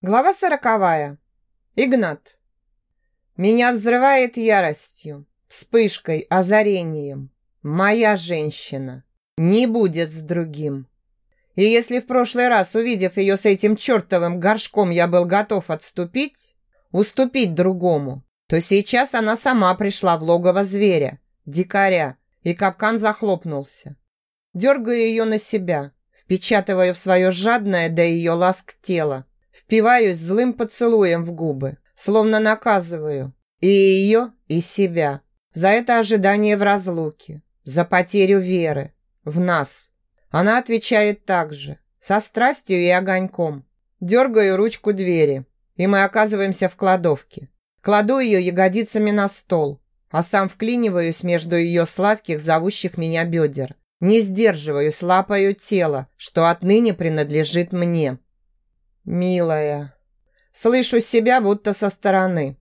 Глава сороковая. Игнат. Меня взрывает яростью, вспышкой, озарением. Моя женщина не будет с другим. И если в прошлый раз, увидев ее с этим чертовым горшком, я был готов отступить, уступить другому, то сейчас она сама пришла в логово зверя, дикаря, и капкан захлопнулся. Дергаю ее на себя, впечатываю в свое жадное до ее ласк тело, Впиваюсь злым поцелуем в губы, словно наказываю и ее, и себя. За это ожидание в разлуке, за потерю веры в нас. Она отвечает так же, со страстью и огоньком. Дергаю ручку двери, и мы оказываемся в кладовке. Кладу ее ягодицами на стол, а сам вклиниваюсь между ее сладких, зовущих меня бедер. Не сдерживаюсь, лапаю тело, что отныне принадлежит мне. «Милая». Слышу себя будто со стороны.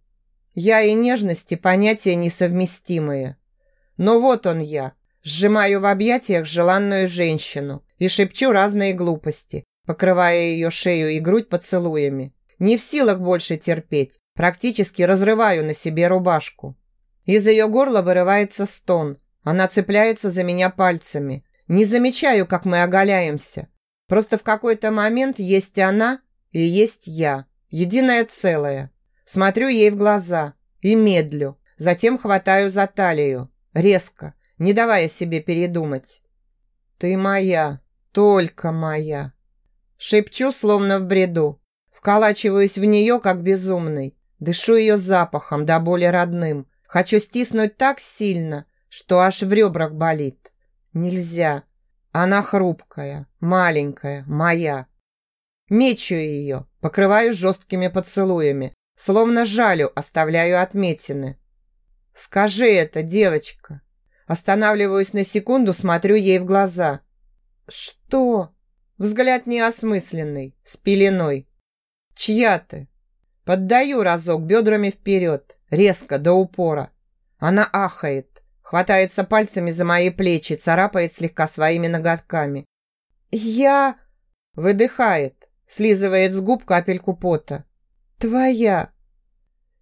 Я и нежности понятия несовместимые. Но вот он я. Сжимаю в объятиях желанную женщину и шепчу разные глупости, покрывая ее шею и грудь поцелуями. Не в силах больше терпеть, практически разрываю на себе рубашку. Из ее горла вырывается стон. Она цепляется за меня пальцами. Не замечаю, как мы оголяемся. Просто в какой-то момент есть она, и есть я, единое целое. Смотрю ей в глаза и медлю, затем хватаю за талию, резко, не давая себе передумать. «Ты моя, только моя!» Шепчу, словно в бреду. Вколачиваюсь в нее, как безумный. Дышу ее запахом, до боли родным. Хочу стиснуть так сильно, что аж в ребрах болит. Нельзя. Она хрупкая, маленькая, моя. Мечу ее, покрываю жесткими поцелуями, словно жалю, оставляю отметины. «Скажи это, девочка!» Останавливаюсь на секунду, смотрю ей в глаза. «Что?» Взгляд неосмысленный, с пеленой. «Чья ты?» Поддаю разок бедрами вперед, резко, до упора. Она ахает, хватается пальцами за мои плечи, царапает слегка своими ноготками. «Я...» Выдыхает, слизывает с губ капельку пота. «Твоя!»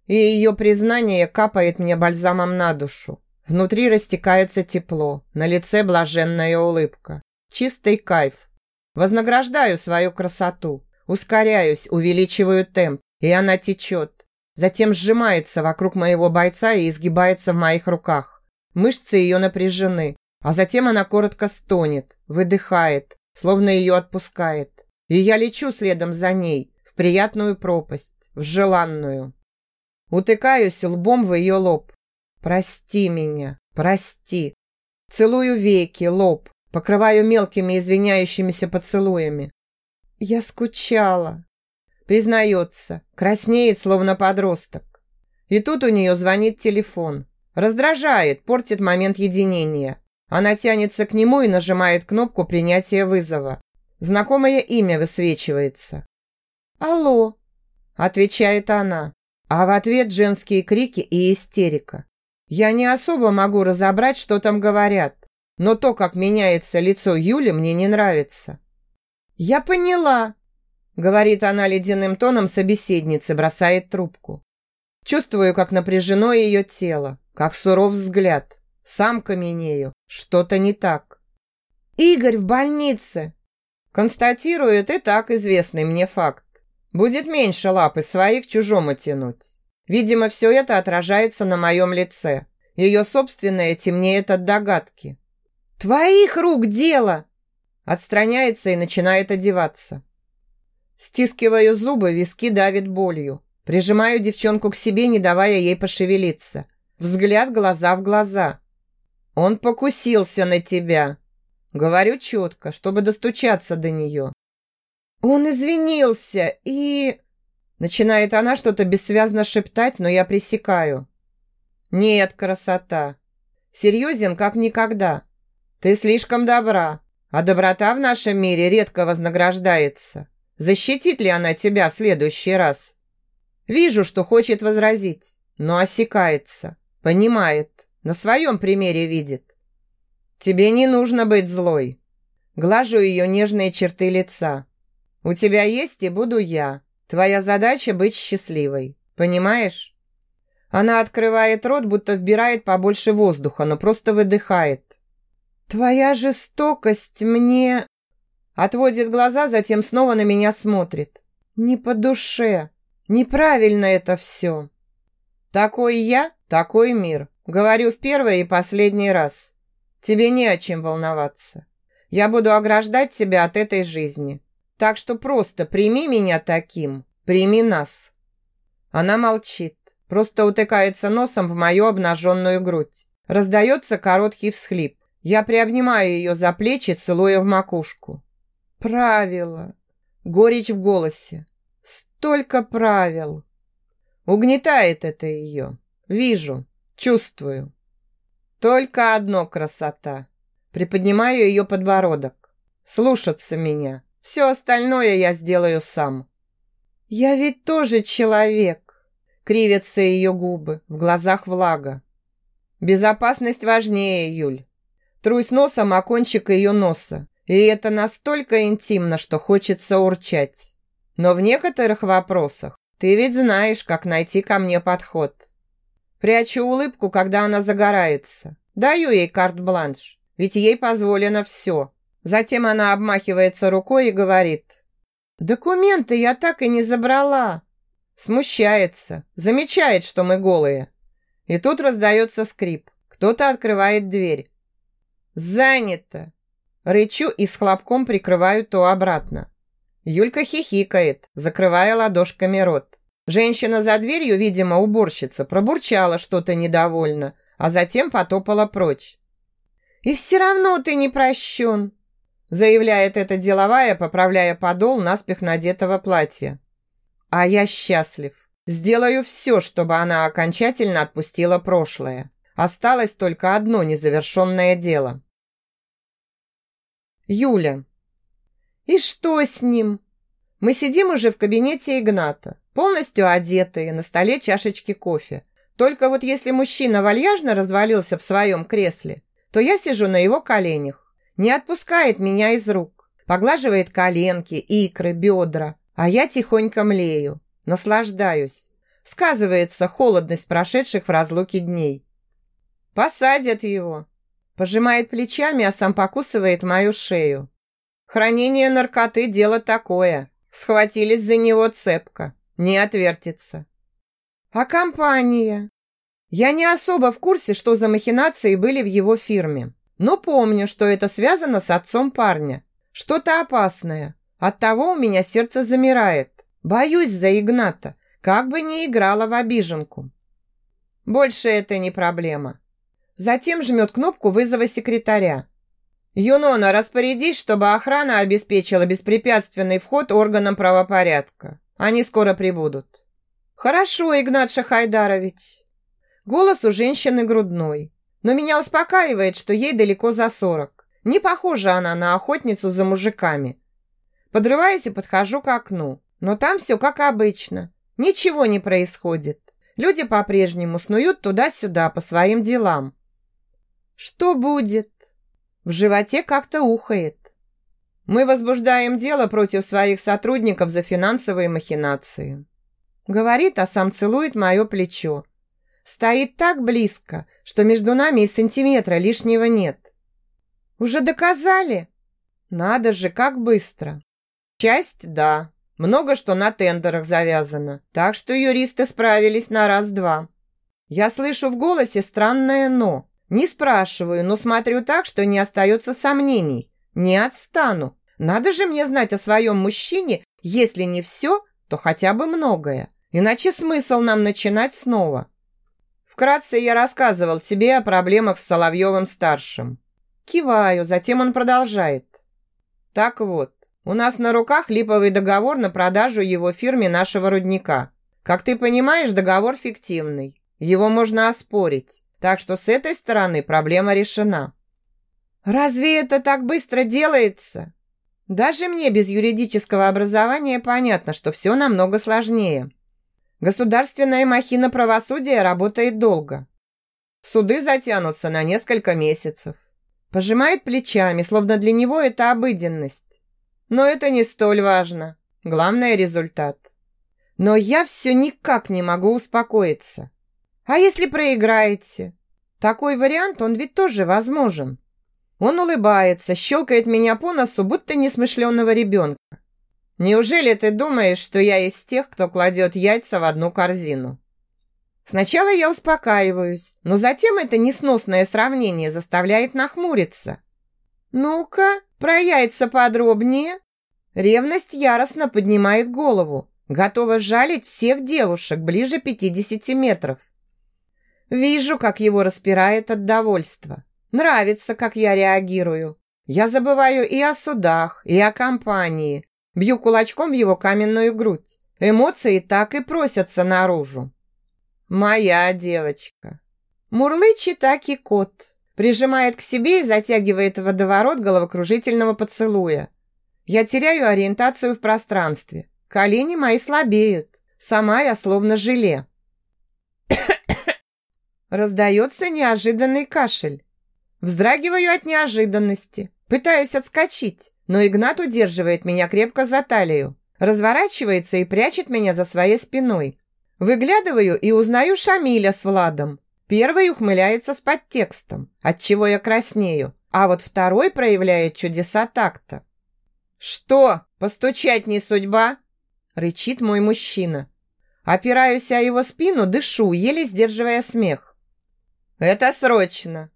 И ее признание капает мне бальзамом на душу. Внутри растекается тепло, на лице блаженная улыбка. Чистый кайф. Вознаграждаю свою красоту, ускоряюсь, увеличиваю темп, и она течет. Затем сжимается вокруг моего бойца и изгибается в моих руках. Мышцы ее напряжены, а затем она коротко стонет, выдыхает, словно ее отпускает. И я лечу следом за ней в приятную пропасть, в желанную. Утыкаюсь лбом в ее лоб. Прости меня, прости. Целую веки, лоб, покрываю мелкими извиняющимися поцелуями. Я скучала. Признается, краснеет, словно подросток. И тут у нее звонит телефон. Раздражает, портит момент единения. Она тянется к нему и нажимает кнопку принятия вызова. Знакомое имя высвечивается. «Алло!» – отвечает она, а в ответ женские крики и истерика. Я не особо могу разобрать, что там говорят, но то, как меняется лицо Юли, мне не нравится. «Я поняла!» – говорит она ледяным тоном собеседницы, бросает трубку. Чувствую, как напряжено ее тело, как суров взгляд. Сам каменею. Что-то не так. «Игорь в больнице!» Констатирует и так известный мне факт. Будет меньше лапы своих чужому тянуть. Видимо, все это отражается на моем лице. Ее собственное темнеет от догадки. «Твоих рук дело!» Отстраняется и начинает одеваться. Стискиваю зубы, виски давит болью. Прижимаю девчонку к себе, не давая ей пошевелиться. Взгляд глаза в глаза. «Он покусился на тебя!» Говорю четко, чтобы достучаться до нее. «Он извинился и...» Начинает она что-то бессвязно шептать, но я пресекаю. «Нет, красота. Серьезен, как никогда. Ты слишком добра, а доброта в нашем мире редко вознаграждается. Защитит ли она тебя в следующий раз?» Вижу, что хочет возразить, но осекается, понимает, на своем примере видит. «Тебе не нужно быть злой». Глажу ее нежные черты лица. «У тебя есть и буду я. Твоя задача быть счастливой. Понимаешь? Она открывает рот, будто вбирает побольше воздуха, но просто выдыхает. Твоя жестокость мне... Отводит глаза, затем снова на меня смотрит. Не по душе. Неправильно это все. Такой я, такой мир. Говорю в первый и последний раз. Тебе не о чем волноваться. Я буду ограждать тебя от этой жизни. Так что просто прими меня таким. Прими нас. Она молчит. Просто утыкается носом в мою обнаженную грудь. Раздается короткий всхлип. Я приобнимаю ее за плечи, целуя в макушку. Правила. Горечь в голосе. Столько правил. Угнетает это ее. Вижу, чувствую. Только одно красота. Приподнимаю ее подбородок. Слушаться меня. Все остальное я сделаю сам. Я ведь тоже человек. Кривятся ее губы, в глазах влага. Безопасность важнее, Юль. Трусь носом о кончик ее носа. И это настолько интимно, что хочется урчать. Но в некоторых вопросах ты ведь знаешь, как найти ко мне подход. Прячу улыбку, когда она загорается. Даю ей карт-бланш, ведь ей позволено все. Затем она обмахивается рукой и говорит. «Документы я так и не забрала». Смущается, замечает, что мы голые. И тут раздается скрип. Кто-то открывает дверь. «Занято!» Рычу и с хлопком прикрываю то обратно. Юлька хихикает, закрывая ладошками рот. Женщина за дверью, видимо, уборщица, пробурчала что-то недовольно, а затем потопала прочь. «И все равно ты не прощен», заявляет эта деловая, поправляя подол наспех надетого платья. «А я счастлив. Сделаю все, чтобы она окончательно отпустила прошлое. Осталось только одно незавершенное дело». Юля. И что с ним? Мы сидим уже в кабинете Игната, полностью одетые, на столе чашечки кофе. Только вот если мужчина вальяжно развалился в своем кресле, то я сижу на его коленях. Не отпускает меня из рук. Поглаживает коленки, икры, бедра. А я тихонько млею. Наслаждаюсь. Сказывается холодность прошедших в разлуке дней. Посадят его. Пожимает плечами, а сам покусывает мою шею. Хранение наркоты – дело такое. Схватились за него цепко. Не отвертится. А компания? Я не особо в курсе, что за махинации были в его фирме. Но помню, что это связано с отцом парня. Что-то опасное. Оттого у меня сердце замирает. Боюсь за Игната, как бы не играла в обиженку. Больше это не проблема. Затем жмет кнопку вызова секретаря. «Юнона, распорядись, чтобы охрана обеспечила беспрепятственный вход органам правопорядка. Они скоро прибудут». «Хорошо, Игнат Шахайдарович». Голос у женщины грудной, но меня успокаивает, что ей далеко за сорок. Не похожа она на охотницу за мужиками. Подрываюсь и подхожу к окну, но там все как обычно. Ничего не происходит. Люди по-прежнему снуют туда-сюда по своим делам. Что будет? В животе как-то ухает. Мы возбуждаем дело против своих сотрудников за финансовые махинации. Говорит, а сам целует мое плечо. Стоит так близко, что между нами и сантиметра лишнего нет. Уже доказали? Надо же, как быстро. Часть – да. Много что на тендерах завязано, так что юристы справились на раз-два. Я слышу в голосе странное «но». Не спрашиваю, но смотрю так, что не остается сомнений. Не отстану. Надо же мне знать о своем мужчине, если не все, то хотя бы многое. Иначе смысл нам начинать снова. Вкратце я рассказывал тебе о проблемах с Соловьевым-старшим. Киваю, затем он продолжает. Так вот, у нас на руках липовый договор на продажу его фирме нашего рудника. Как ты понимаешь, договор фиктивный. Его можно оспорить. Так что с этой стороны проблема решена. Разве это так быстро делается? Даже мне без юридического образования понятно, что все намного сложнее. Государственная махина правосудия работает долго. Суды затянутся на несколько месяцев. Пожимает плечами, словно для него это обыденность. Но это не столь важно. Главное – результат. Но я все никак не могу успокоиться. А если проиграете? Такой вариант, он ведь тоже возможен. Он улыбается, щелкает меня по носу, будто несмышленного ребенка. Неужели ты думаешь, что я из тех, кто кладет яйца в одну корзину? Сначала я успокаиваюсь, но затем это несносное сравнение заставляет нахмуриться. Ну-ка, про яйца подробнее. Ревность яростно поднимает голову, готова жалить всех девушек ближе 50 метров. Вижу, как его распирает от довольства. Нравится, как я реагирую. Я забываю и о судах, и о компании. Бью кулачком его каменную грудь. Эмоции так и просятся наружу. Моя девочка. Мурлычет таки кот. Прижимает к себе и затягивает в водоворот головокружительного поцелуя. Я теряю ориентацию в пространстве. Колени мои слабеют. Сама я словно желе. Раздается неожиданный кашель. Вздрагиваю от неожиданности. Пытаюсь отскочить, но Игнат удерживает меня крепко за талию. Разворачивается и прячет меня за своей спиной. Выглядываю и узнаю Шамиля с Владом. Первый ухмыляется с подтекстом, от чего я краснею, а вот второй проявляет чудеса такта. «Что, постучать не судьба?» рычит мой мужчина. Опираюсь о его спину, дышу, еле сдерживая смех. «Это срочно!»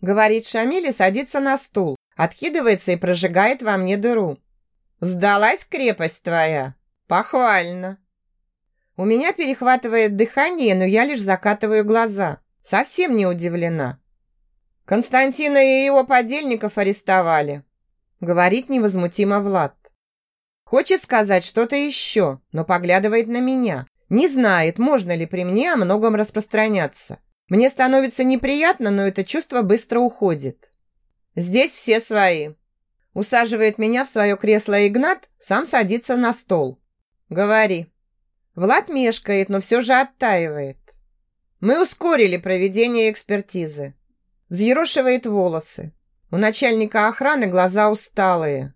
Говорит Шамиль и садится на стул, откидывается и прожигает во мне дыру. «Сдалась крепость твоя? Похвально!» У меня перехватывает дыхание, но я лишь закатываю глаза. Совсем не удивлена. Константина и его подельников арестовали. Говорит невозмутимо Влад. Хочет сказать что-то еще, но поглядывает на меня. Не знает, можно ли при мне о многом распространяться. Мне становится неприятно, но это чувство быстро уходит. Здесь все свои. Усаживает меня в свое кресло Игнат, сам садится на стол. Говори. Влад мешкает, но все же оттаивает. Мы ускорили проведение экспертизы. Взъерошивает волосы. У начальника охраны глаза усталые.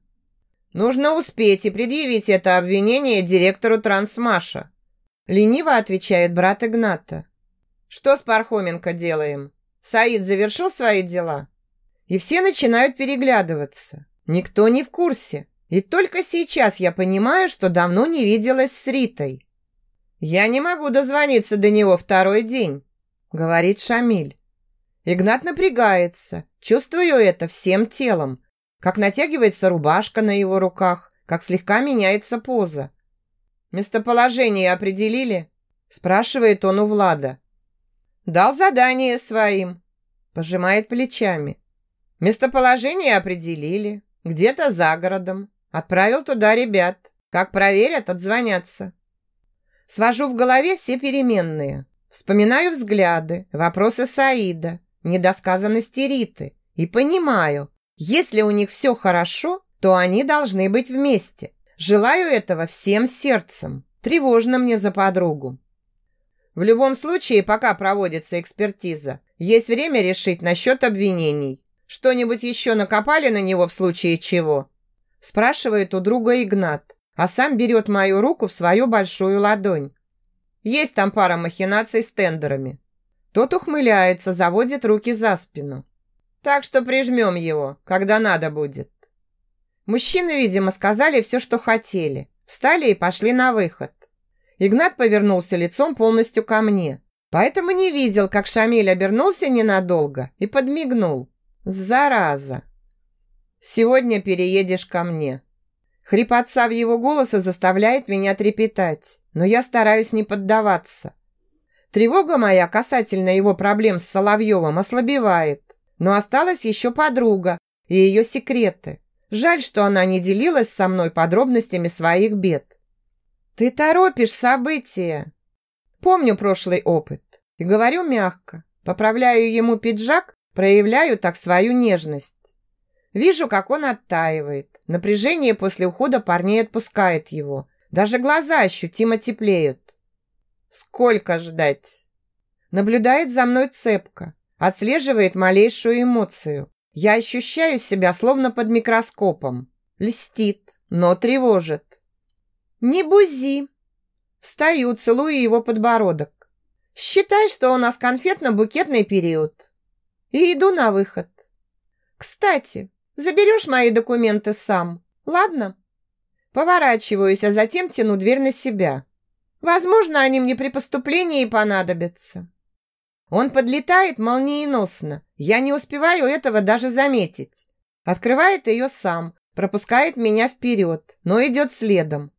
Нужно успеть и предъявить это обвинение директору Трансмаша. Лениво отвечает брат Игната. Что с Пархоменко делаем? Саид завершил свои дела? И все начинают переглядываться. Никто не в курсе. И только сейчас я понимаю, что давно не виделась с Ритой. Я не могу дозвониться до него второй день, говорит Шамиль. Игнат напрягается. Чувствую это всем телом. Как натягивается рубашка на его руках, как слегка меняется поза. Местоположение определили? Спрашивает он у Влада. Дал задание своим. Пожимает плечами. Местоположение определили. Где-то за городом. Отправил туда ребят. Как проверят, отзвонятся. Свожу в голове все переменные. Вспоминаю взгляды, вопросы Саида, недосказанности Риты. И понимаю, если у них все хорошо, то они должны быть вместе. Желаю этого всем сердцем. Тревожно мне за подругу. В любом случае, пока проводится экспертиза, есть время решить насчет обвинений. Что-нибудь еще накопали на него в случае чего?» Спрашивает у друга Игнат, а сам берет мою руку в свою большую ладонь. Есть там пара махинаций с тендерами. Тот ухмыляется, заводит руки за спину. Так что прижмем его, когда надо будет. Мужчины, видимо, сказали все, что хотели. Встали и пошли на выход. Игнат повернулся лицом полностью ко мне. Поэтому не видел, как Шамиль обернулся ненадолго и подмигнул. Зараза! Сегодня переедешь ко мне. Хрип отца в его голосе заставляет меня трепетать, но я стараюсь не поддаваться. Тревога моя касательно его проблем с Соловьевым ослабевает, но осталась еще подруга и ее секреты. Жаль, что она не делилась со мной подробностями своих бед. «Ты торопишь события!» Помню прошлый опыт и говорю мягко. Поправляю ему пиджак, проявляю так свою нежность. Вижу, как он оттаивает. Напряжение после ухода парней отпускает его. Даже глаза ощутимо теплеют. Сколько ждать? Наблюдает за мной цепко. Отслеживает малейшую эмоцию. Я ощущаю себя словно под микроскопом. Льстит, но тревожит. «Не бузи!» Встаю, целую его подбородок. Считай, что у нас конфетно-букетный период. И иду на выход. Кстати, заберешь мои документы сам, ладно? Поворачиваюсь, а затем тяну дверь на себя. Возможно, они мне при поступлении понадобятся. Он подлетает молниеносно. Я не успеваю этого даже заметить. Открывает ее сам, пропускает меня вперед, но идет следом.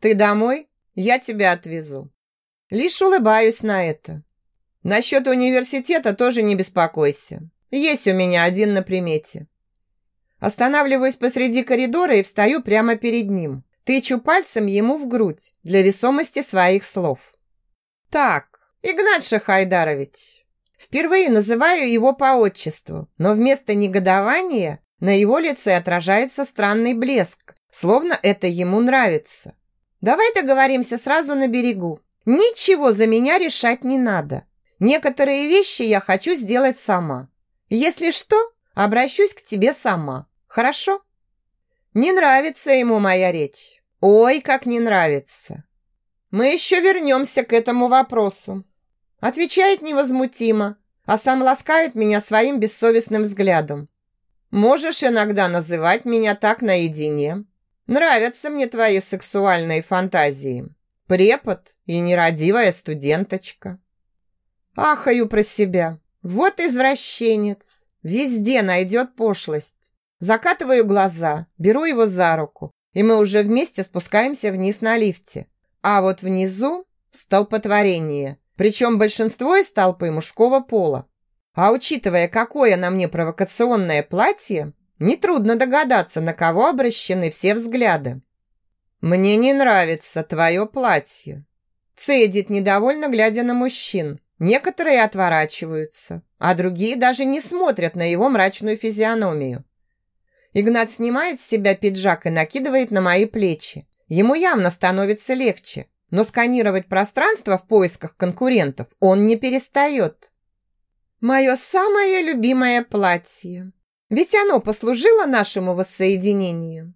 «Ты домой? Я тебя отвезу». Лишь улыбаюсь на это. Насчет университета тоже не беспокойся. Есть у меня один на примете. Останавливаюсь посреди коридора и встаю прямо перед ним. Тычу пальцем ему в грудь для весомости своих слов. «Так, Игнат Шахайдарович». Впервые называю его по отчеству, но вместо негодования на его лице отражается странный блеск, словно это ему нравится. «Давай договоримся сразу на берегу. Ничего за меня решать не надо. Некоторые вещи я хочу сделать сама. Если что, обращусь к тебе сама. Хорошо?» Не нравится ему моя речь. Ой, как не нравится. Мы еще вернемся к этому вопросу. Отвечает невозмутимо, а сам ласкает меня своим бессовестным взглядом. Можешь иногда называть меня так наедине. Нравятся мне твои сексуальные фантазии. Препод и нерадивая студенточка. Ахаю про себя. Вот извращенец. Везде найдет пошлость. Закатываю глаза, беру его за руку, и мы уже вместе спускаемся вниз на лифте. А вот внизу столпотворение, причем большинство из толпы мужского пола. А учитывая, какое на мне провокационное платье, нетрудно догадаться, на кого обращены все взгляды. «Мне не нравится твое платье», цедит недовольно, глядя на мужчин. Некоторые отворачиваются, а другие даже не смотрят на его мрачную физиономию. Игнат снимает с себя пиджак и накидывает на мои плечи. Ему явно становится легче, но сканировать пространство в поисках конкурентов он не перестает. Мое самое любимое платье. Ведь оно послужило нашему воссоединению.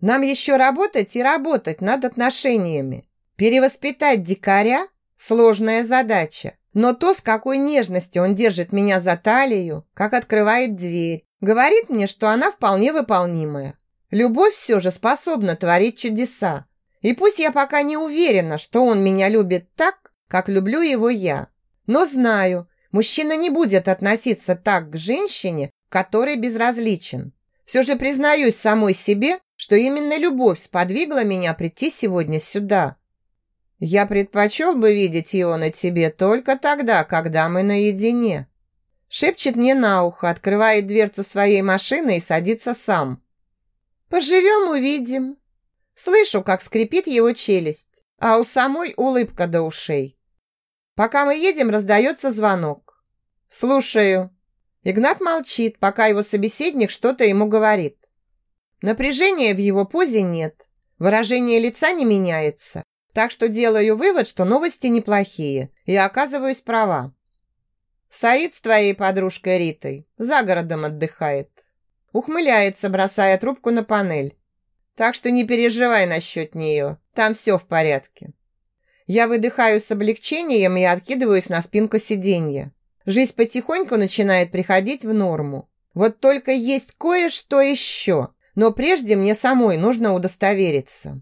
Нам еще работать и работать над отношениями. Перевоспитать дикаря – сложная задача. Но то, с какой нежностью он держит меня за талию, как открывает дверь, Говорит мне, что она вполне выполнимая. Любовь все же способна творить чудеса. И пусть я пока не уверена, что он меня любит так, как люблю его я. Но знаю, мужчина не будет относиться так к женщине, которой безразличен. Все же признаюсь самой себе, что именно любовь сподвигла меня прийти сегодня сюда. Я предпочел бы видеть его на тебе только тогда, когда мы наедине. Шепчет мне на ухо, открывает дверцу своей машины и садится сам. «Поживем, увидим». Слышу, как скрипит его челюсть, а у самой улыбка до ушей. Пока мы едем, раздается звонок. «Слушаю». Игнат молчит, пока его собеседник что-то ему говорит. Напряжения в его позе нет, выражение лица не меняется, так что делаю вывод, что новости неплохие, и оказываюсь права. Саид с твоей подружкой Ритой за городом отдыхает. Ухмыляется, бросая трубку на панель. Так что не переживай насчет нее, там все в порядке. Я выдыхаю с облегчением и откидываюсь на спинку сиденья. Жизнь потихоньку начинает приходить в норму. Вот только есть кое-что еще, но прежде мне самой нужно удостовериться.